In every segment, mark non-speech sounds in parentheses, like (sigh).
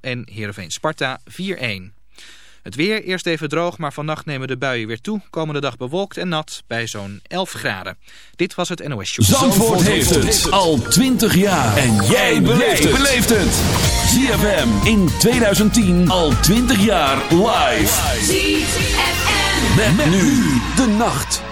en Heerenveen Sparta 4-1. Het weer, eerst even droog, maar vannacht nemen de buien weer toe. Komende dag bewolkt en nat bij zo'n 11 graden. Dit was het NOS Show. Zandvoort, Zandvoort heeft het al 20 jaar. En jij beleeft het. ZFM in 2010 al 20 jaar live. ZFM. Met, met nu de nacht.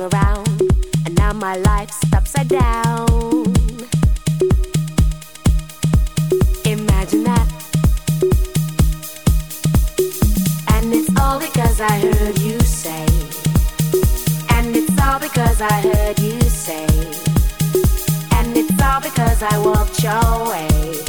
came around, and now my life's upside down. Imagine that. And it's all because I heard you say. And it's all because I heard you say. And it's all because I walked your way.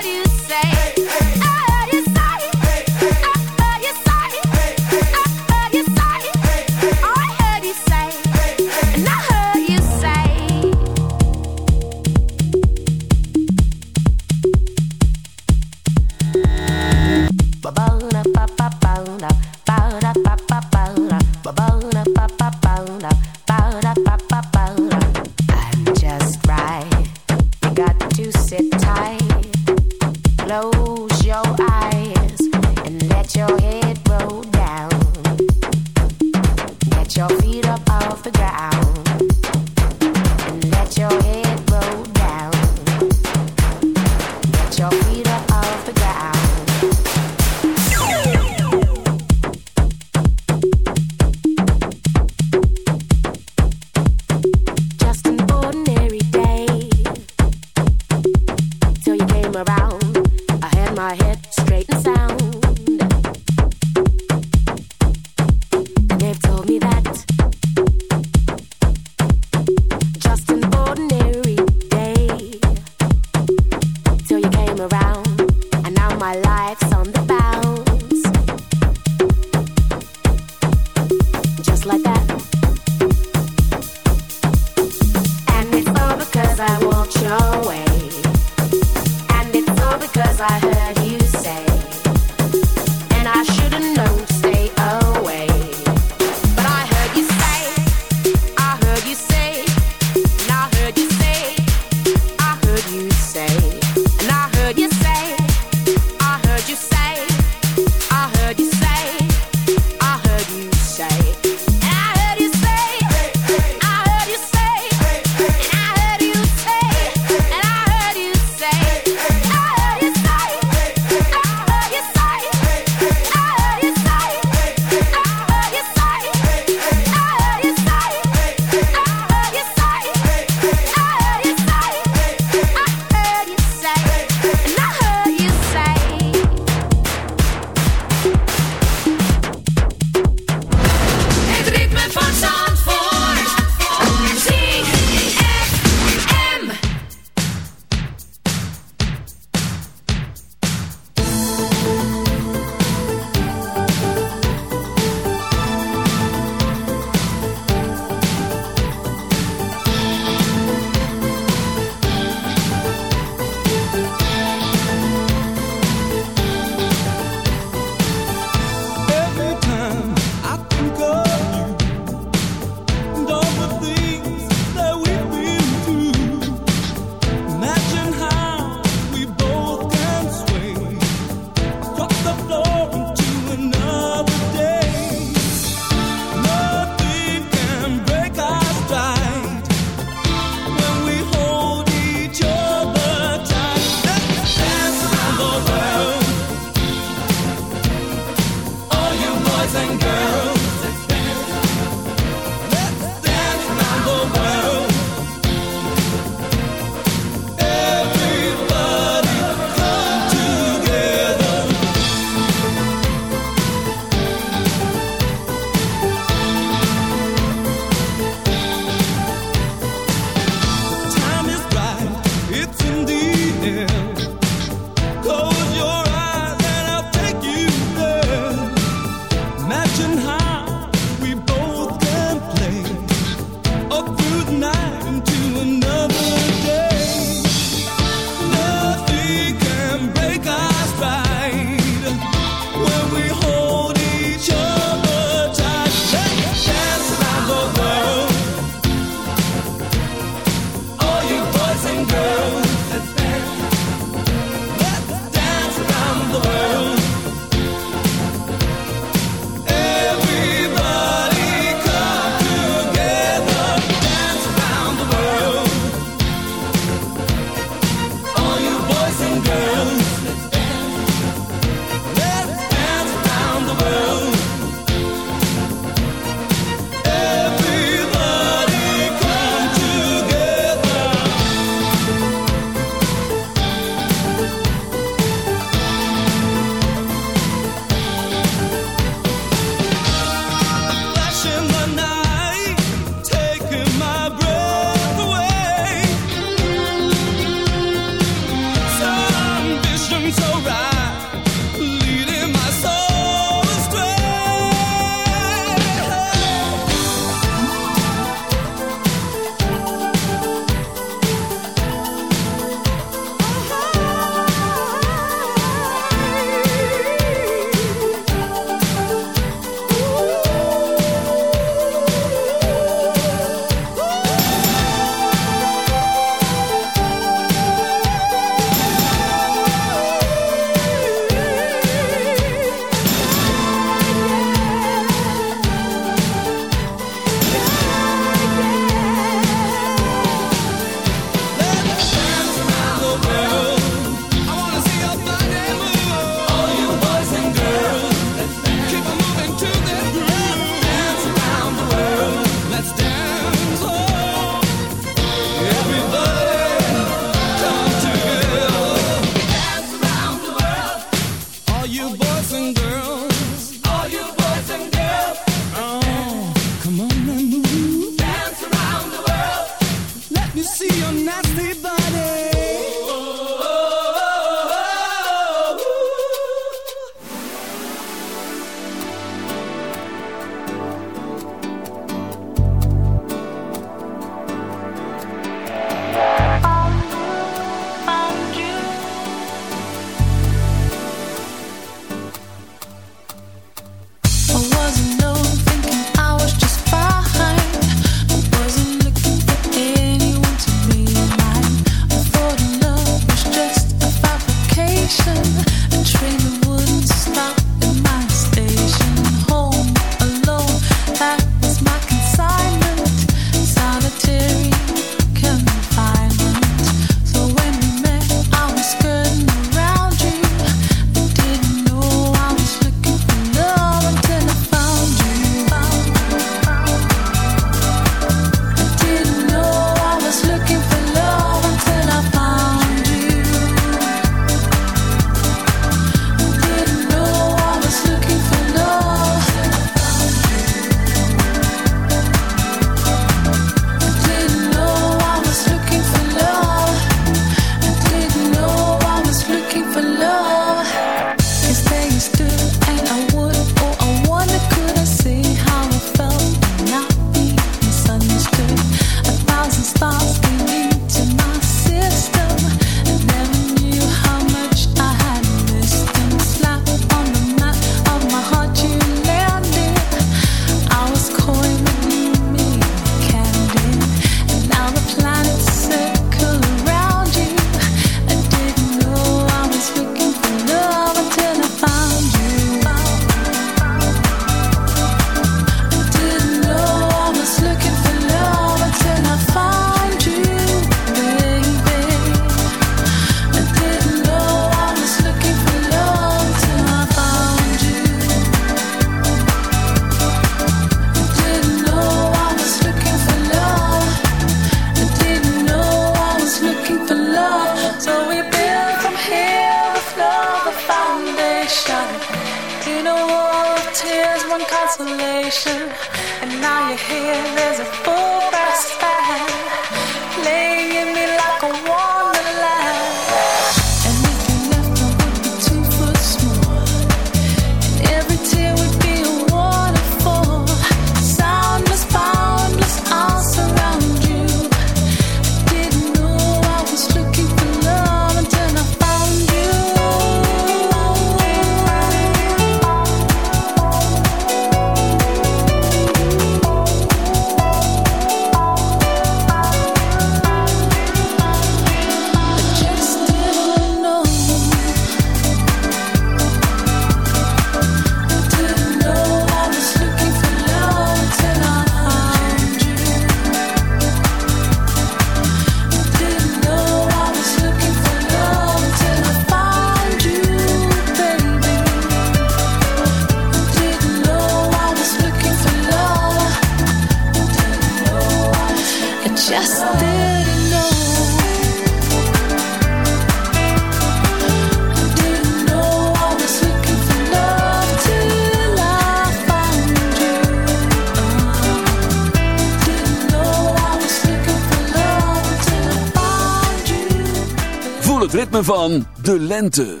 Van de lente.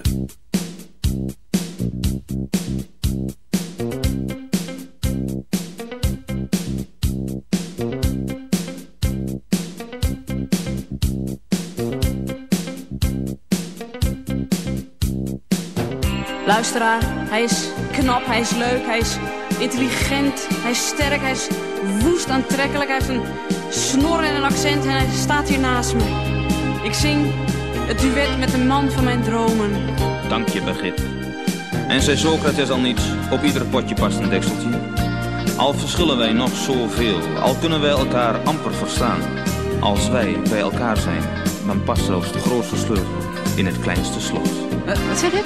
Luisteraar, hij is knap, hij is leuk, hij is intelligent, hij is sterk, hij is woest aantrekkelijk. Hij heeft een snor en een accent en hij staat hier naast me. Ik zing het duet met de man van mijn dromen. Dank je, Begit. En zei Socrates al niets, op ieder potje past een dekseltje. Al verschillen wij nog zoveel, al kunnen wij elkaar amper verstaan. Als wij bij elkaar zijn, dan past zelfs de grootste sleutel in het kleinste slot. Uh, wat zeg je?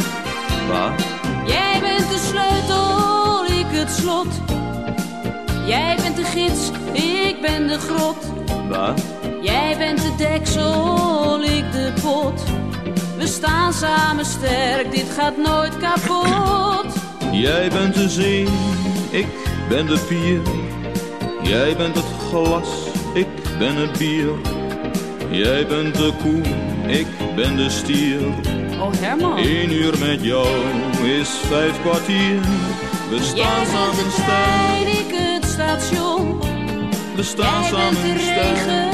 Wat? Jij bent de sleutel, ik het slot. Jij bent de gids, ik ben de grot. Wat? Jij bent de deksel, ik de pot. We staan samen sterk, dit gaat nooit kapot. Jij bent de zee, ik ben de pier. Jij bent het glas, ik ben het bier. Jij bent de koe, ik ben de stier. Oh Herman. Eén uur met jou is vijf kwartier. We staan samen sterk. ik het station. We staan samen sterk.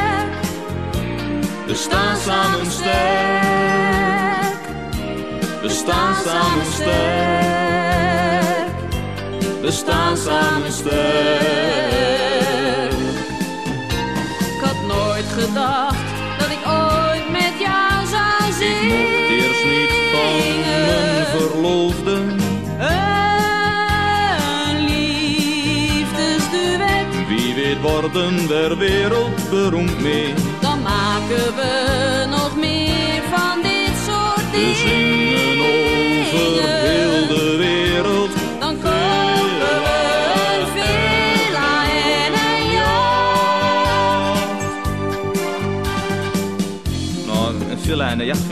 We staan samen sterk. We staan samen sterk. We staan samen sterk. Ik had nooit gedacht dat ik ooit met jou zou zingen. Ik mocht eerst niet van mijn verloofde. Een liefdesduet. Wie weet worden der wereld beroemd mee.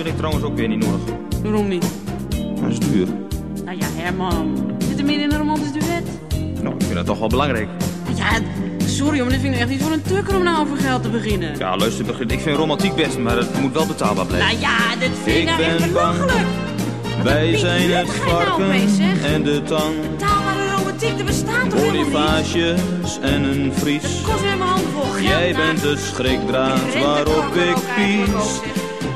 Ik trouwens ook weer niet nodig. Waarom niet? Dat is duur. Nou ja, Herman. Zit er meer in een romantisch duet? Nou, ik vind dat toch wel belangrijk. Ja, sorry, maar dit vind ik echt niet voor een tukker om nou over geld te beginnen. Ja, luister, ik vind romantiek best, maar het moet wel betaalbaar blijven. Nou ja, dit vind ik, Ik nou echt belachelijk. Wij zijn het nou varken zeg? en de tang. Betaalbare romantiek, er bestaat toch? Bonifages en een vries. Het kost weer mijn handen vol geld. Jij nou. bent de schrikdraad waarop ik pies.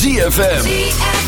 ZFM.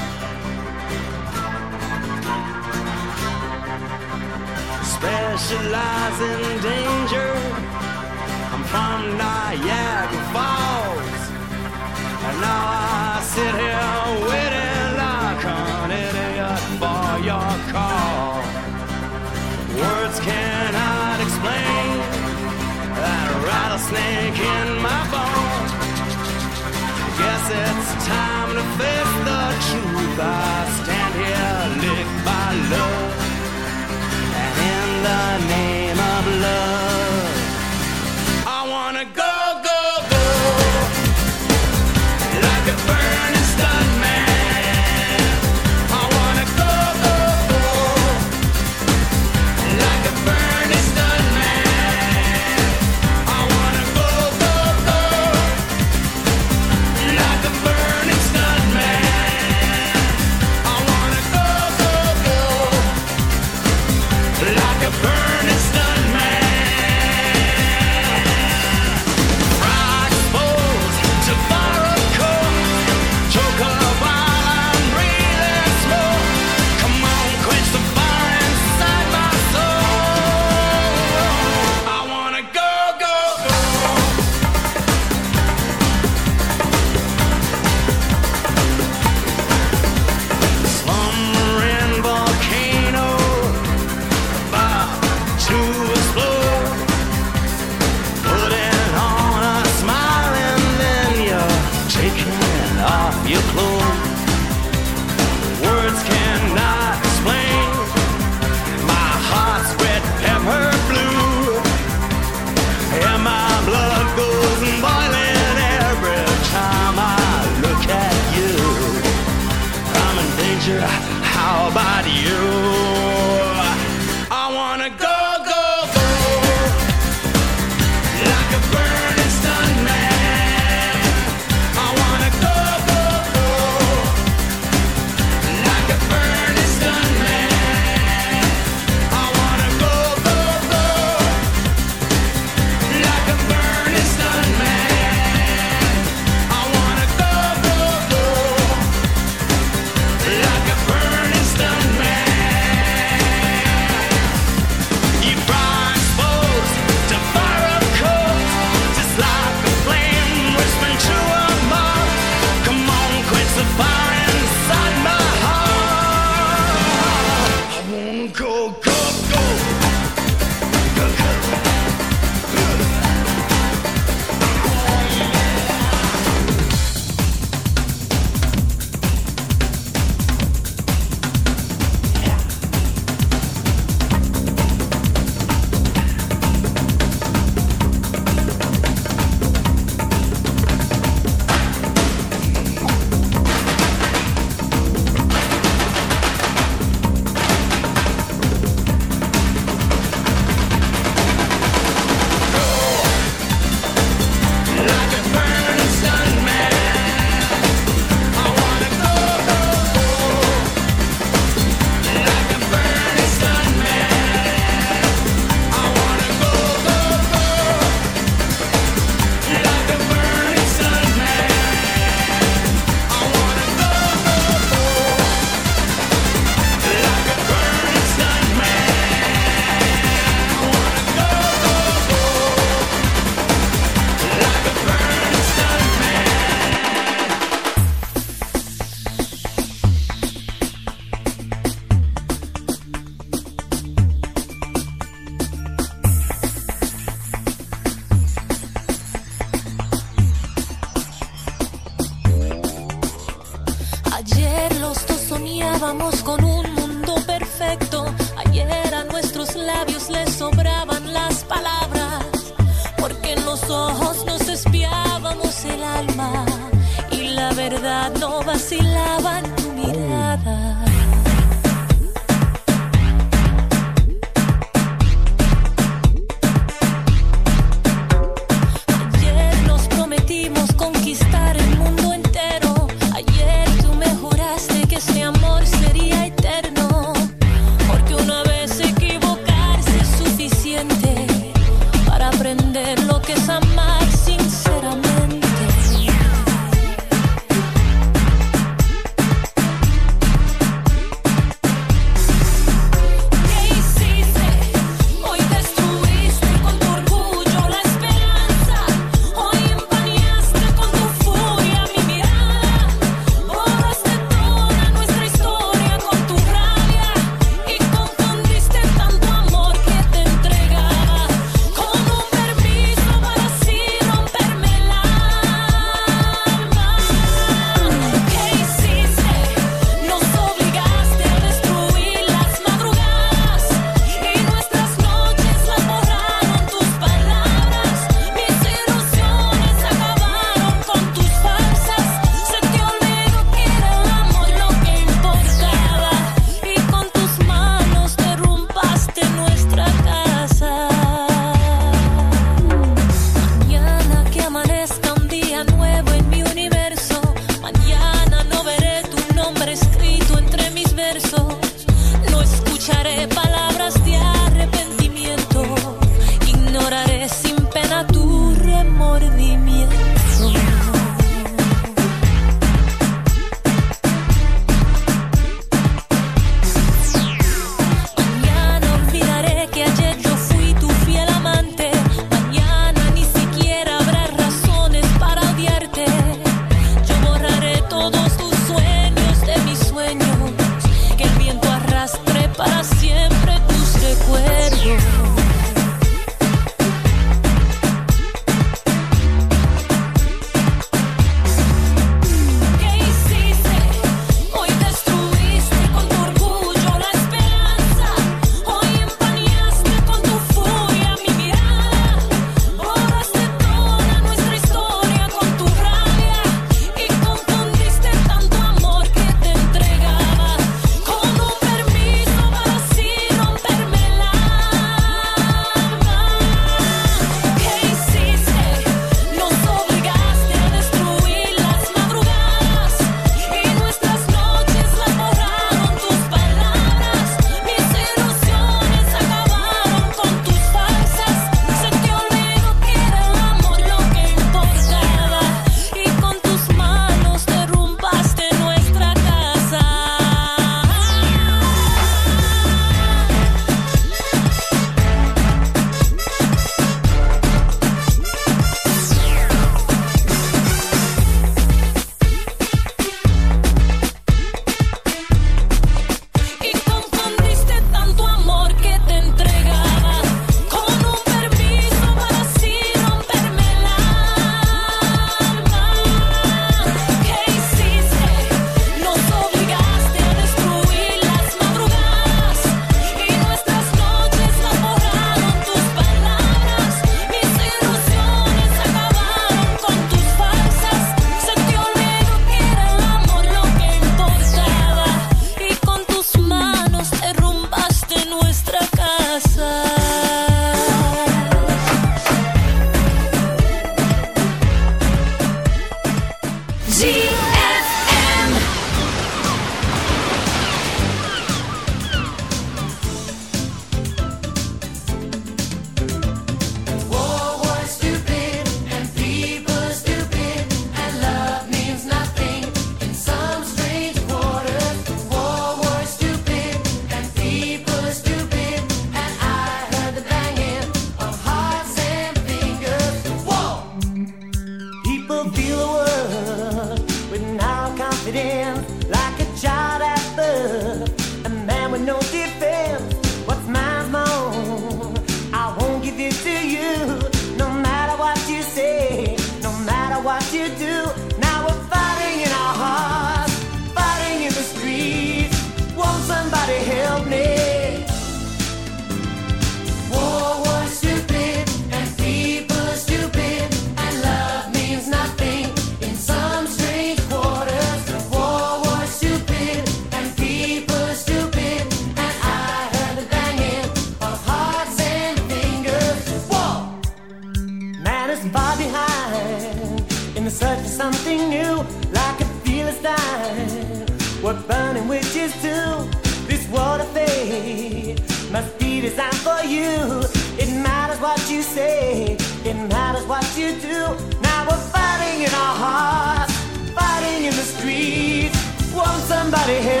Somebody help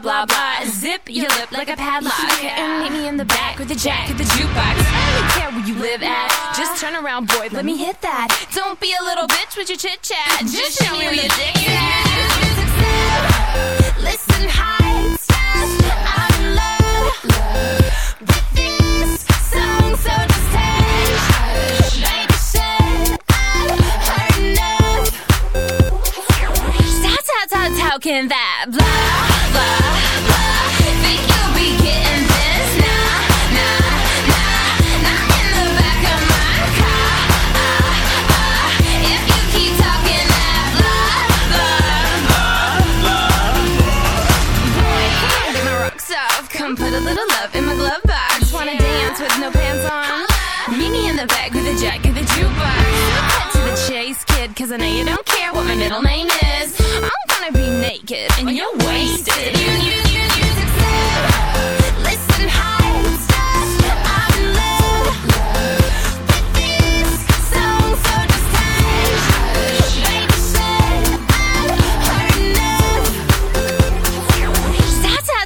blah blah blah. Zip your lip like a padlock. (laughs) And meet me in the back with the jack of the jukebox. I don't care where you live at. Just turn around, boy. Let me hit that. Don't be a little bitch with your chit chat. Just show me where your dick is at. Listen, high. I'm in love with this song, so just hush. Baby, shut up. Heard enough. Stop, stop, stop talking that blah, with no pants on? Meet me in the back with a jack of the jukebox. Cut to the chase, kid, cause I know you don't care what my middle name is. I'm gonna be naked and you're wasted. You, you, you, you, Listen, stuff. I'm in love with this song, so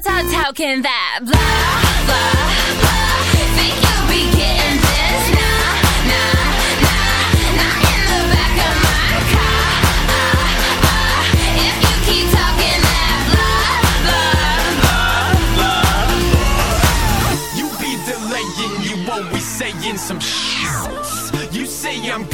stop talking that blah,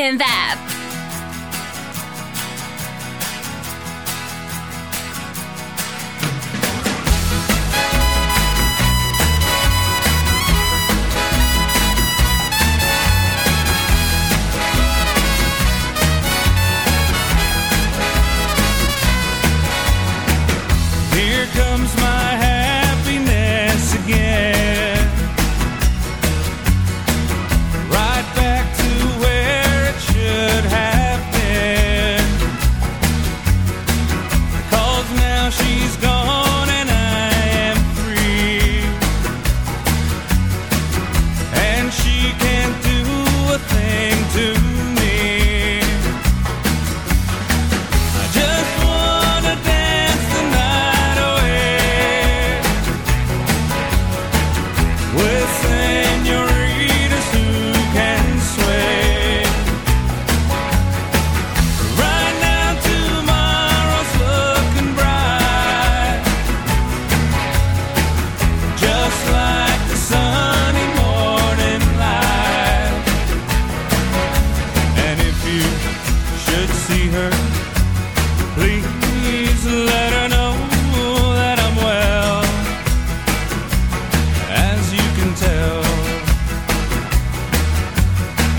In that.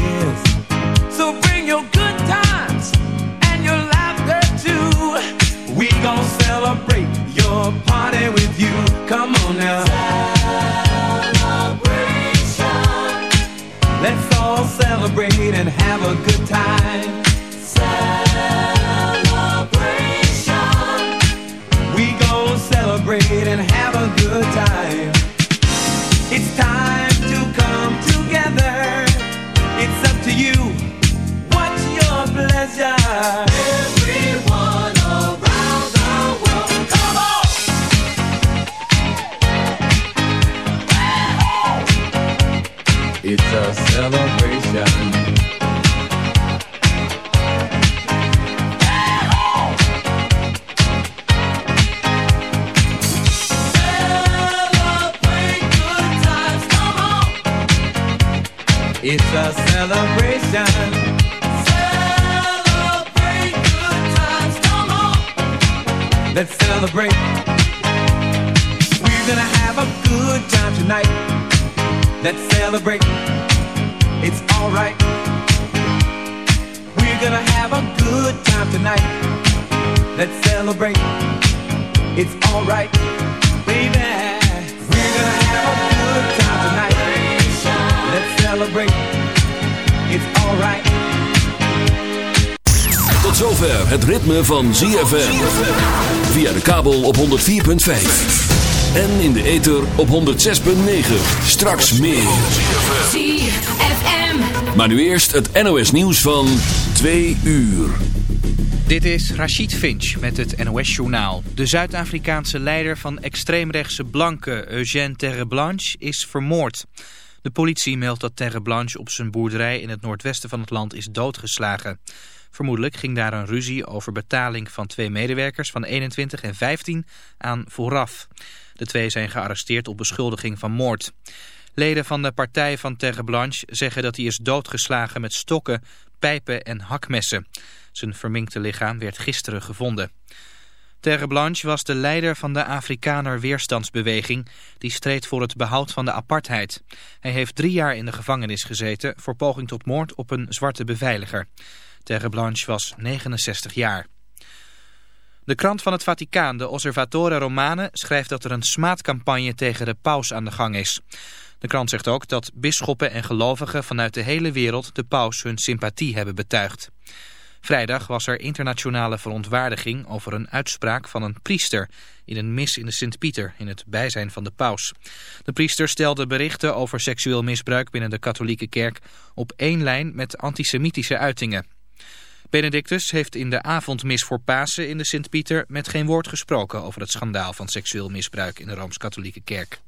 Years. Ritme van ZFM. Via de kabel op 104.5. En in de ether op 106.9. Straks meer. ZFM. Maar nu eerst het NOS nieuws van 2 uur. Dit is Rachid Finch met het NOS-journaal. De Zuid-Afrikaanse leider van extreemrechtse blanke Eugène Terreblanche is vermoord. De politie meldt dat Terreblanche op zijn boerderij in het noordwesten van het land is doodgeslagen. Vermoedelijk ging daar een ruzie over betaling van twee medewerkers van 21 en 15 aan vooraf. De twee zijn gearresteerd op beschuldiging van moord. Leden van de partij van Terreblanche zeggen dat hij is doodgeslagen met stokken, pijpen en hakmessen. Zijn verminkte lichaam werd gisteren gevonden. Terreblanche was de leider van de Afrikaner weerstandsbeweging... die streed voor het behoud van de apartheid. Hij heeft drie jaar in de gevangenis gezeten... voor poging tot moord op een zwarte beveiliger. Terreblanche was 69 jaar. De krant van het Vaticaan, de Osservatore Romane... schrijft dat er een smaadcampagne tegen de paus aan de gang is. De krant zegt ook dat bisschoppen en gelovigen vanuit de hele wereld... de paus hun sympathie hebben betuigd. Vrijdag was er internationale verontwaardiging over een uitspraak van een priester in een mis in de Sint-Pieter in het bijzijn van de paus. De priester stelde berichten over seksueel misbruik binnen de katholieke kerk op één lijn met antisemitische uitingen. Benedictus heeft in de avondmis voor Pasen in de Sint-Pieter met geen woord gesproken over het schandaal van seksueel misbruik in de Rooms-Katholieke kerk.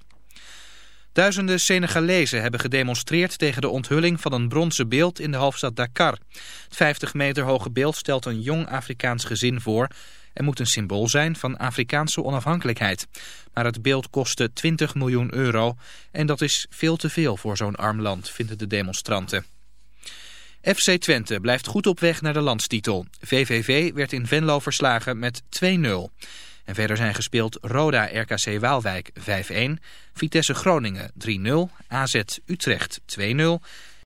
Duizenden Senegalezen hebben gedemonstreerd tegen de onthulling van een bronzen beeld in de hoofdstad Dakar. Het 50 meter hoge beeld stelt een jong Afrikaans gezin voor en moet een symbool zijn van Afrikaanse onafhankelijkheid. Maar het beeld kostte 20 miljoen euro en dat is veel te veel voor zo'n arm land, vinden de demonstranten. FC Twente blijft goed op weg naar de landstitel. VVV werd in Venlo verslagen met 2-0. En verder zijn gespeeld Roda RKC Waalwijk 5-1, Vitesse Groningen 3-0, AZ Utrecht 2-0